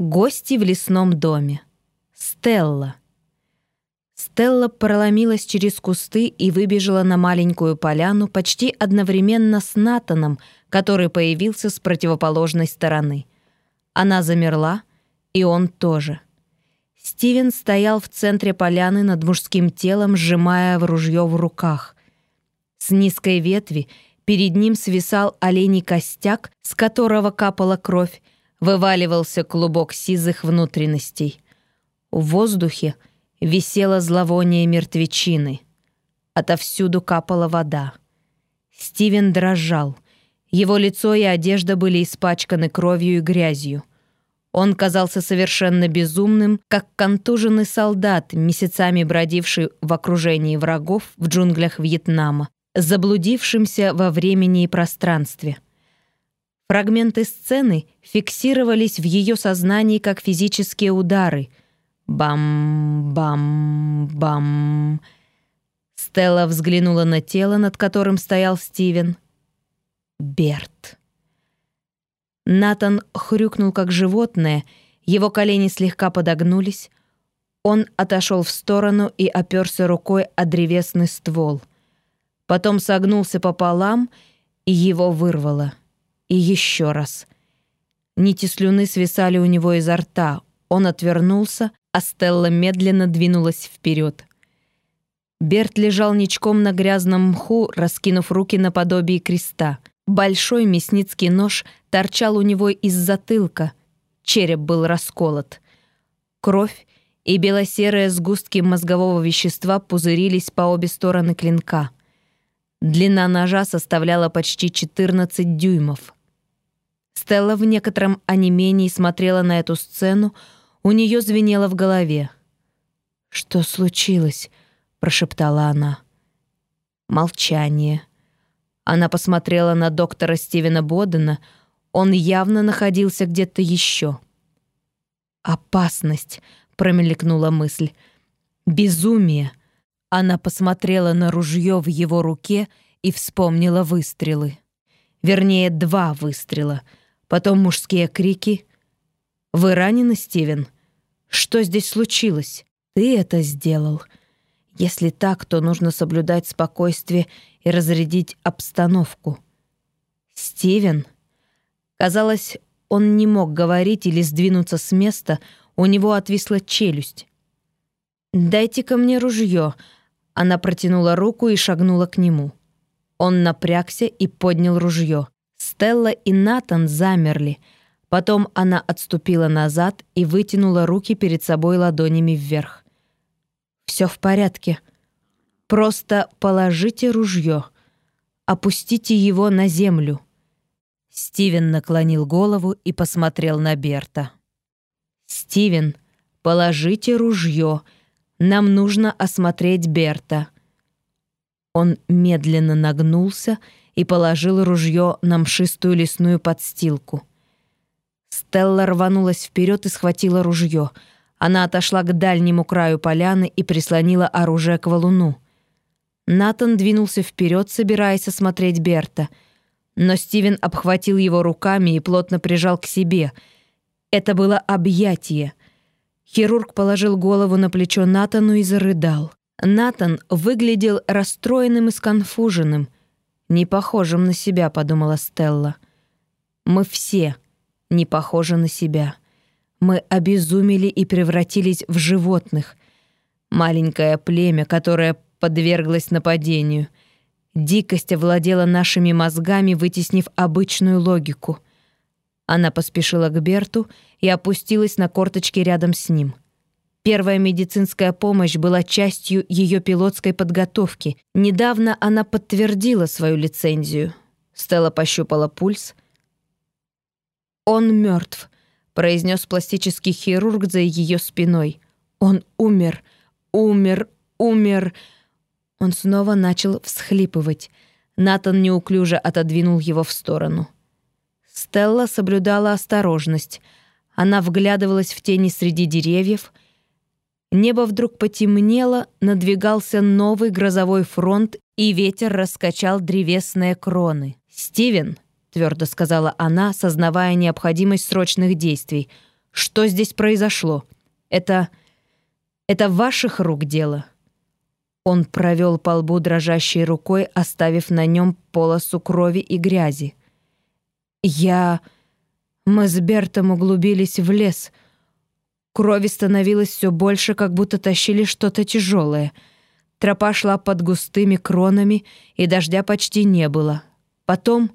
Гости в лесном доме. Стелла. Стелла проломилась через кусты и выбежала на маленькую поляну почти одновременно с Натаном, который появился с противоположной стороны. Она замерла, и он тоже. Стивен стоял в центре поляны над мужским телом, сжимая в ружье в руках. С низкой ветви перед ним свисал оленей костяк, с которого капала кровь, вываливался клубок сизых внутренностей. В воздухе — висело зловоние мертвечины. Отовсюду капала вода. Стивен дрожал. Его лицо и одежда были испачканы кровью и грязью. Он казался совершенно безумным, как контуженный солдат, месяцами бродивший в окружении врагов в джунглях Вьетнама, заблудившимся во времени и пространстве. Фрагменты сцены фиксировались в ее сознании как физические удары — Бам-бам-бам. Стелла взглянула на тело, над которым стоял Стивен. Берт. Натан хрюкнул как животное, его колени слегка подогнулись. Он отошел в сторону и оперся рукой о древесный ствол. Потом согнулся пополам, и его вырвало. И еще раз. Нити слюны свисали у него изо рта. Он отвернулся, а Стелла медленно двинулась вперед. Берт лежал ничком на грязном мху, раскинув руки наподобие креста. Большой мясницкий нож торчал у него из затылка. Череп был расколот. Кровь и белосерые сгустки мозгового вещества пузырились по обе стороны клинка. Длина ножа составляла почти 14 дюймов. Стелла в некотором онемении смотрела на эту сцену, у нее звенело в голове. «Что случилось?» — прошептала она. Молчание. Она посмотрела на доктора Стивена Бодена. Он явно находился где-то еще. «Опасность», — промелькнула мысль. «Безумие». Она посмотрела на ружье в его руке и вспомнила выстрелы. Вернее, два выстрела. Потом мужские крики — вы ранены, Стивен? Что здесь случилось? Ты это сделал. Если так, то нужно соблюдать спокойствие и разрядить обстановку. Стивен? Казалось, он не мог говорить или сдвинуться с места, у него отвисла челюсть. «Дайте-ка мне ружье», она протянула руку и шагнула к нему. Он напрягся и поднял ружье. Стелла и Натан замерли — Потом она отступила назад и вытянула руки перед собой ладонями вверх. «Все в порядке. Просто положите ружье. Опустите его на землю». Стивен наклонил голову и посмотрел на Берта. «Стивен, положите ружье. Нам нужно осмотреть Берта». Он медленно нагнулся и положил ружье на мшистую лесную подстилку. Стелла рванулась вперед и схватила ружье. Она отошла к дальнему краю поляны и прислонила оружие к валуну. Натан двинулся вперед, собираясь осмотреть Берта. Но Стивен обхватил его руками и плотно прижал к себе. Это было объятие. Хирург положил голову на плечо Натану и зарыдал. Натан выглядел расстроенным и сконфуженным. «Не похожим на себя», — подумала Стелла. «Мы все», не похожи на себя. Мы обезумели и превратились в животных. Маленькое племя, которое подверглось нападению. Дикость овладела нашими мозгами, вытеснив обычную логику. Она поспешила к Берту и опустилась на корточки рядом с ним. Первая медицинская помощь была частью ее пилотской подготовки. Недавно она подтвердила свою лицензию. Стелла пощупала пульс — «Он мертв», — произнес пластический хирург за ее спиной. «Он умер, умер, умер». Он снова начал всхлипывать. Натан неуклюже отодвинул его в сторону. Стелла соблюдала осторожность. Она вглядывалась в тени среди деревьев. Небо вдруг потемнело, надвигался новый грозовой фронт, и ветер раскачал древесные кроны. «Стивен!» — твердо сказала она, сознавая необходимость срочных действий. Что здесь произошло? Это... это ваших рук дело?» Он провел по лбу дрожащей рукой, оставив на нем полосу крови и грязи. «Я...» Мы с Бертом углубились в лес. Крови становилось все больше, как будто тащили что-то тяжелое. Тропа шла под густыми кронами, и дождя почти не было. Потом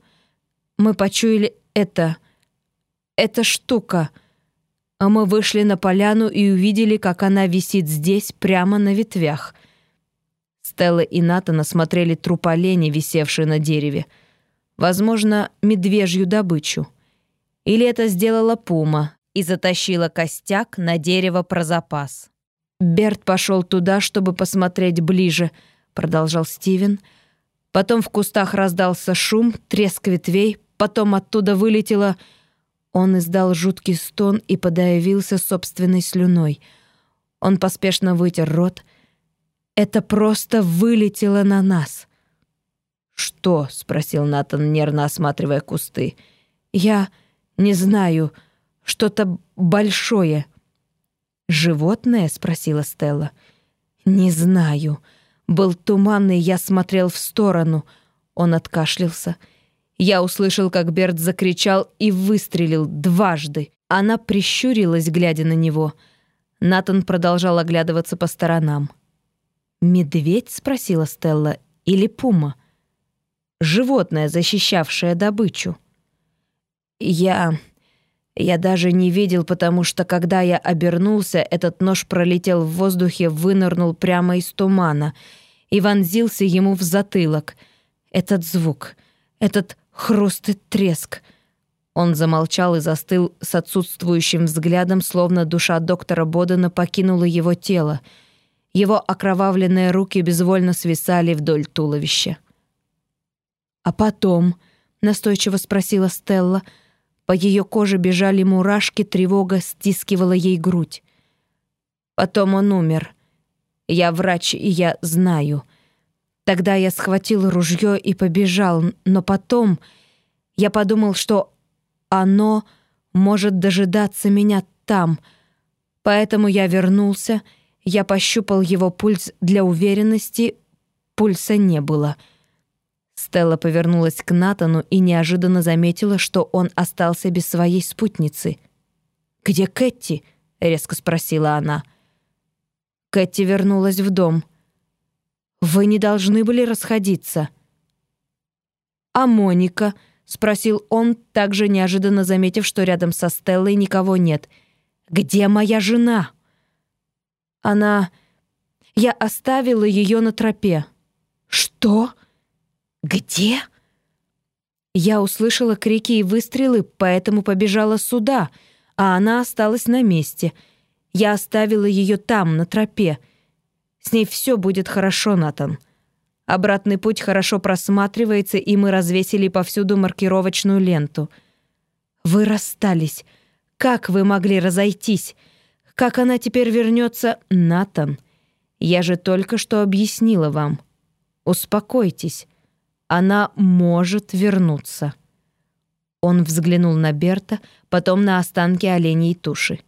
мы почуяли это... эта штука. А мы вышли на поляну и увидели, как она висит здесь, прямо на ветвях. Стелла и Натана смотрели труп оленя, висевший на дереве. Возможно, медвежью добычу. Или это сделала пума и затащила костяк на дерево про запас. «Берт пошел туда, чтобы посмотреть ближе», — продолжал Стивен. Потом в кустах раздался шум, треск ветвей, потом оттуда вылетело... Он издал жуткий стон и подавился собственной слюной. Он поспешно вытер рот. «Это просто вылетело на нас». «Что?» — спросил Натан, нервно осматривая кусты. «Я...» Не знаю, что-то большое». «Животное?» — спросила Стелла. «Не знаю. Был туман, и я смотрел в сторону». Он откашлялся. Я услышал, как Берт закричал и выстрелил дважды. Она прищурилась, глядя на него. Натан продолжал оглядываться по сторонам. «Медведь?» — спросила Стелла. «Или пума?» «Животное, защищавшее добычу». Я... Я даже не видел, потому что, когда я обернулся, этот нож пролетел в воздухе, вынырнул прямо из тумана и вонзился ему в затылок. Этот звук, этот хруст и треск. Он замолчал и застыл с отсутствующим взглядом, словно душа доктора Бодена покинула его тело. Его окровавленные руки безвольно свисали вдоль туловища. «А потом?» — настойчиво спросила Стелла — по ее коже бежали мурашки, тревога стискивала ей грудь. Потом он умер. Я врач, и я знаю. Тогда я схватил ружье и побежал, но потом я подумал, что оно может дожидаться меня там. Поэтому я вернулся, я пощупал его пульс для уверенности, пульса не было — Стелла повернулась к Натану и неожиданно заметила, что он остался без своей спутницы. «Где Кэти?» — резко спросила она. Кэти вернулась в дом. «Вы не должны были расходиться». «А Моника?» — спросил он, также неожиданно заметив, что рядом со Стеллой никого нет. «Где моя жена?» «Она...» «Я оставила ее на тропе». «Что?» «Где?» Я услышала крики и выстрелы, поэтому побежала сюда, а она осталась на месте. Я оставила ее там, на тропе. С ней все будет хорошо, Натан. Обратный путь хорошо просматривается, и мы развесили повсюду маркировочную ленту. Вы расстались. Как вы могли разойтись? Как она теперь вернется, Натан? Я же только что объяснила вам. Успокойтесь. Она может вернуться. Он взглянул на Берта, потом на останки оленей туши.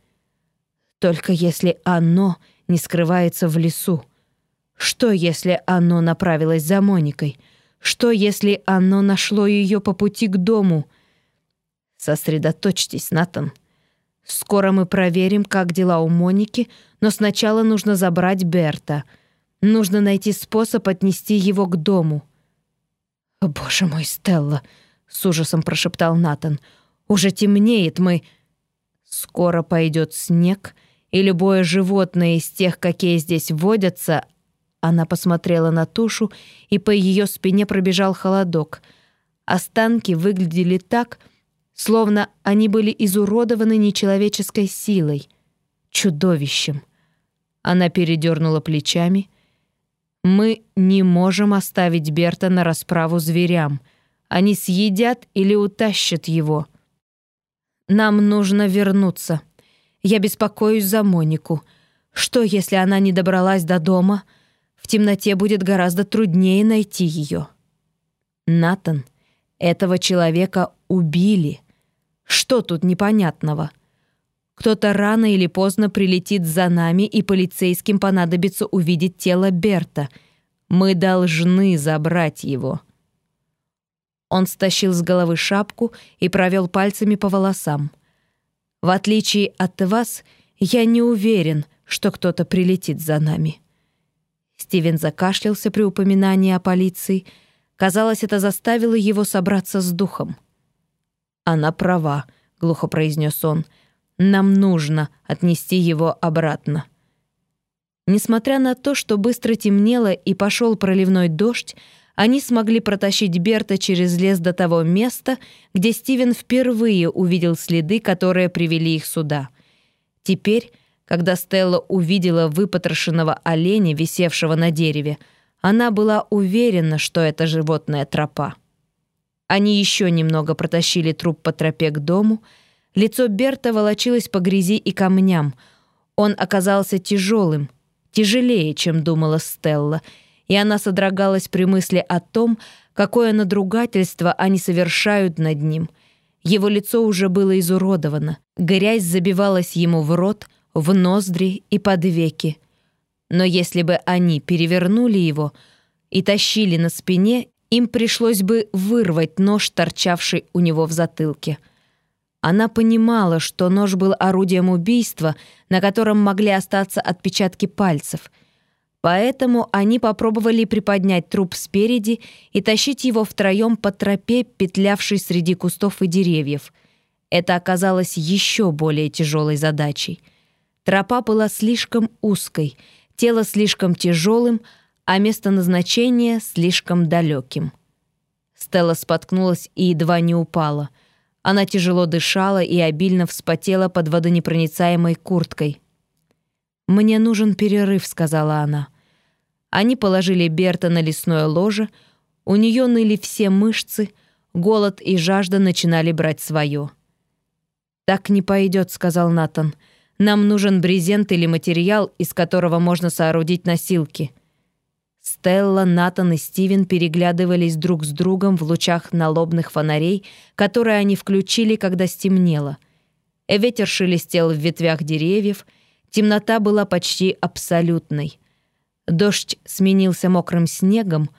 Только если оно не скрывается в лесу. Что, если оно направилось за Моникой? Что, если оно нашло ее по пути к дому? Сосредоточьтесь, Натан. Скоро мы проверим, как дела у Моники, но сначала нужно забрать Берта. Нужно найти способ отнести его к дому. «О, боже мой, Стелла!» — с ужасом прошептал Натан. «Уже темнеет, мы...» «Скоро пойдет снег, и любое животное из тех, какие здесь водятся...» Она посмотрела на тушу, и по ее спине пробежал холодок. Останки выглядели так, словно они были изуродованы нечеловеческой силой, чудовищем. Она передернула плечами — мы не можем оставить Берта на расправу зверям. Они съедят или утащат его. Нам нужно вернуться. Я беспокоюсь за Монику. Что, если она не добралась до дома? В темноте будет гораздо труднее найти ее. Натан, этого человека убили. Что тут непонятного? Кто-то рано или поздно прилетит за нами, и полицейским понадобится увидеть тело Берта. Мы должны забрать его». Он стащил с головы шапку и провел пальцами по волосам. «В отличие от вас, я не уверен, что кто-то прилетит за нами». Стивен закашлялся при упоминании о полиции. Казалось, это заставило его собраться с духом. «Она права», — глухо произнес он. «Нам нужно отнести его обратно». Несмотря на то, что быстро темнело и пошел проливной дождь, они смогли протащить Берта через лес до того места, где Стивен впервые увидел следы, которые привели их сюда. Теперь, когда Стелла увидела выпотрошенного оленя, висевшего на дереве, она была уверена, что это животная тропа. Они еще немного протащили труп по тропе к дому. Лицо Берта волочилось по грязи и камням. Он оказался тяжелым, тяжелее, чем думала Стелла — и она содрогалась при мысли о том, какое надругательство они совершают над ним. Его лицо уже было изуродовано, грязь забивалась ему в рот, в ноздри и под веки. Но если бы они перевернули его и тащили на спине, им пришлось бы вырвать нож, торчавший у него в затылке. Она понимала, что нож был орудием убийства, на котором могли остаться отпечатки пальцев — Поэтому они попробовали приподнять труп спереди и тащить его втроем по тропе, петлявшей среди кустов и деревьев. Это оказалось еще более тяжелой задачей. Тропа была слишком узкой, тело слишком тяжелым, а место назначения слишком далеким. Стелла споткнулась и едва не упала. Она тяжело дышала и обильно вспотела под водонепроницаемой курткой. «Мне нужен перерыв», — сказала она. Они положили Берта на лесное ложе, у нее ныли все мышцы, голод и жажда начинали брать свое. «Так не пойдет», — сказал Натан. «Нам нужен брезент или материал, из которого можно соорудить носилки». Стелла, Натан и Стивен переглядывались друг с другом в лучах налобных фонарей, которые они включили, когда стемнело. Ветер шелестел в ветвях деревьев, темнота была почти абсолютной — Дождь сменился мокрым снегом,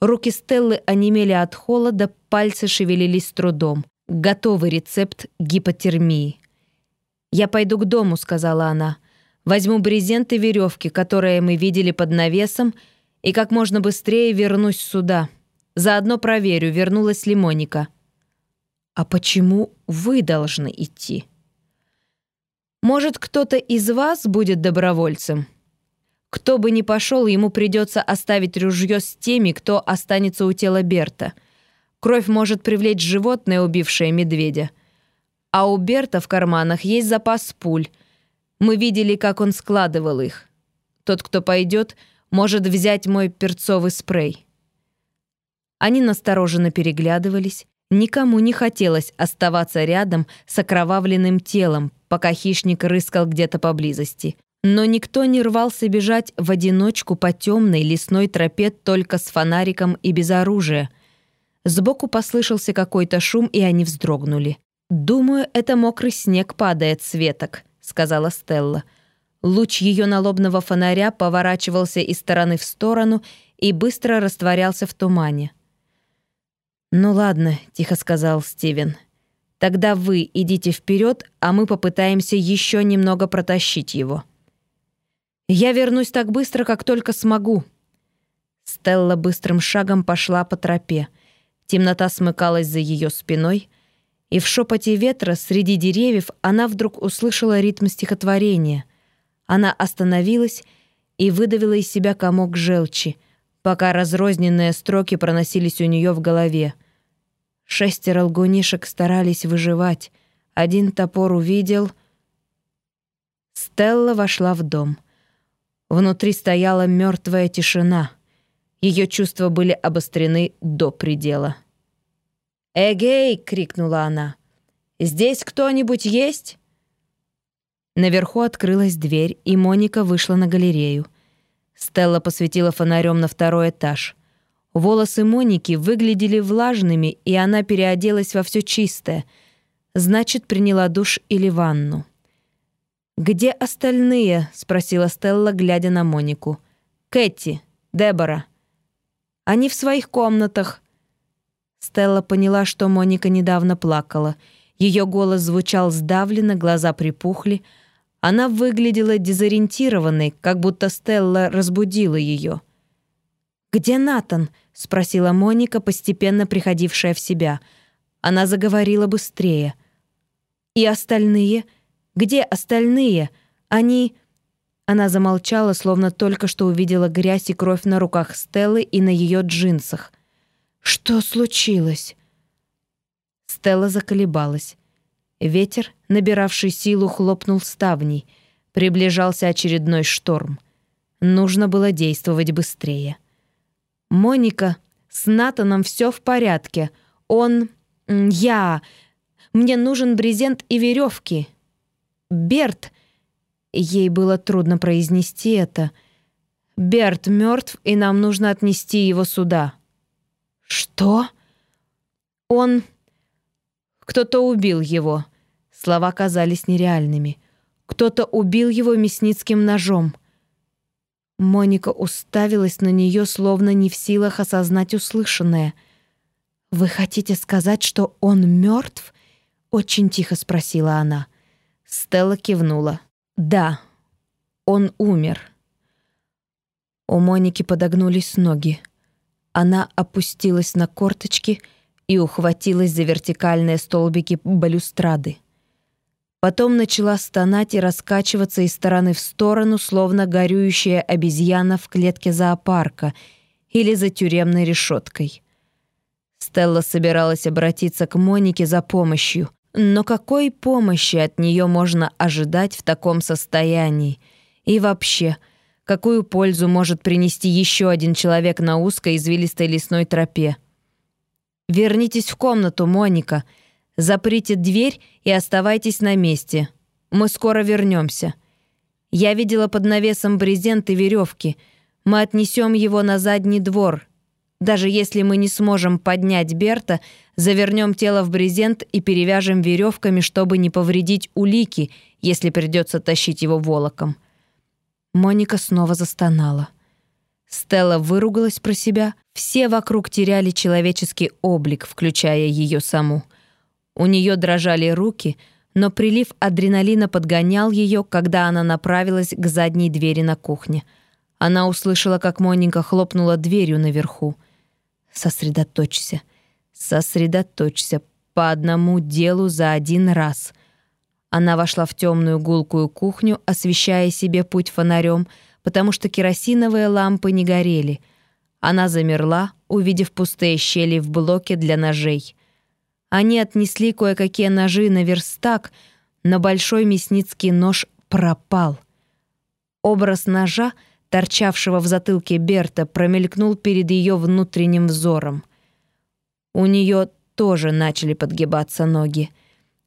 руки Стеллы онемели от холода, пальцы шевелились с трудом. Готовый рецепт гипотермии. «Я пойду к дому», — сказала она. «Возьму брезент и веревки, которые мы видели под навесом, и как можно быстрее вернусь сюда. Заодно проверю, вернулась ли Моника». «А почему вы должны идти?» «Может, кто-то из вас будет добровольцем?» Кто бы ни пошел, ему придется оставить ружье с теми, кто останется у тела Берта. Кровь может привлечь животное, убившее медведя. А у Берта в карманах есть запас пуль. Мы видели, как он складывал их. Тот, кто пойдет, может взять мой перцовый спрей. Они настороженно переглядывались. Никому не хотелось оставаться рядом с окровавленным телом, пока хищник рыскал где-то поблизости. Но никто не рвался бежать в одиночку по темной лесной тропе только с фонариком и без оружия. Сбоку послышался какой-то шум, и они вздрогнули. «Думаю, это мокрый снег падает с веток», — сказала Стелла. Луч ее налобного фонаря поворачивался из стороны в сторону и быстро растворялся в тумане. «Ну ладно», — тихо сказал Стивен. «Тогда вы идите вперед, а мы попытаемся еще немного протащить его». «Я вернусь так быстро, как только смогу». Стелла быстрым шагом пошла по тропе. Темнота смыкалась за ее спиной, и в шепоте ветра среди деревьев она вдруг услышала ритм стихотворения. Она остановилась и выдавила из себя комок желчи, пока разрозненные строки проносились у нее в голове. Шестеро лгунишек старались выживать. Один топор увидел. Стелла вошла в дом. Внутри стояла мертвая тишина. Ее чувства были обострены до предела. «Эгей!» — крикнула она. «Здесь кто-нибудь есть?» Наверху открылась дверь, и Моника вышла на галерею. Стелла посветила фонарем на второй этаж. Волосы Моники выглядели влажными, и она переоделась во все чистое. Значит, приняла душ или ванну. «Где остальные?» — спросила Стелла, глядя на Монику. «Кэти, Дебора». «Они в своих комнатах». Стелла поняла, что Моника недавно плакала. Ее голос звучал сдавленно, глаза припухли. Она выглядела дезориентированной, как будто Стелла разбудила ее. «Где Натан?» — спросила Моника, постепенно приходившая в себя. Она заговорила быстрее. «И остальные?» Где остальные? Они...» Она замолчала, словно только что увидела грязь и кровь на руках Стеллы и на ее джинсах. «Что случилось?» Стелла заколебалась. Ветер, набиравший силу, хлопнул ставней. Приближался очередной шторм. Нужно было действовать быстрее. «Моника, с Натаном все в порядке. Он... Я... Мне нужен брезент и веревки. Берт...» Ей было трудно произнести это. «Берт мертв, и нам нужно отнести его сюда». «Что?» «Он...» «Кто-то убил его». Слова казались нереальными. «Кто-то убил его мясницким ножом». Моника уставилась на нее, словно не в силах осознать услышанное. «Вы хотите сказать, что он мертв?» — очень тихо спросила она. Стелла кивнула. «Да, он умер». У Моники подогнулись ноги. Она опустилась на корточки и ухватилась за вертикальные столбики балюстрады. Потом начала стонать и раскачиваться из стороны в сторону, словно горюющая обезьяна в клетке зоопарка или за тюремной решеткой. Стелла собиралась обратиться к Монике за помощью, но какой помощи от нее можно ожидать в таком состоянии? И вообще, какую пользу может принести еще один человек на узкой извилистой лесной тропе? «Вернитесь в комнату, Моника. Заприте дверь и оставайтесь на месте. Мы скоро вернемся. Я видела под навесом брезент и веревки. Мы отнесем его на задний двор, даже если мы не сможем поднять Берта, завернем тело в брезент и перевяжем веревками, чтобы не повредить улики, если придется тащить его волоком. Моника снова застонала. Стелла выругалась про себя. Все вокруг теряли человеческий облик, включая ее саму. У нее дрожали руки, но прилив адреналина подгонял ее, когда она направилась к задней двери на кухне. Она услышала, как Моника хлопнула дверью наверху. Сосредоточься. Сосредоточься по одному делу за один раз. Она вошла в темную гулкую кухню, освещая себе путь фонарем, потому что керосиновые лампы не горели. Она замерла, увидев пустые щели в блоке для ножей. Они отнесли кое-какие ножи на верстак, но большой мясницкий нож пропал. Образ ножа — торчавшего в затылке Берта, промелькнул перед ее внутренним взором. У нее тоже начали подгибаться ноги.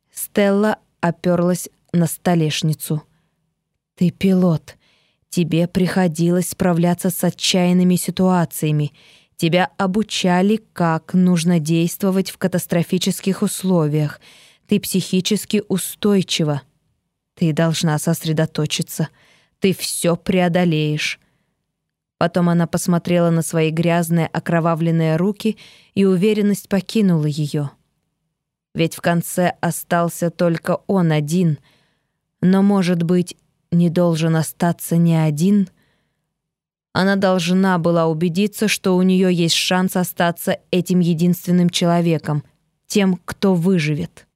Стелла оперлась на столешницу. «Ты пилот. Тебе приходилось справляться с отчаянными ситуациями. Тебя обучали, как нужно действовать в катастрофических условиях. Ты психически устойчива. Ты должна сосредоточиться. Ты все преодолеешь». Потом она посмотрела на свои грязные окровавленные руки, и уверенность покинула ее. Ведь в конце остался только он один. Но, может быть, не должен остаться ни один? Она должна была убедиться, что у нее есть шанс остаться этим единственным человеком, тем, кто выживет.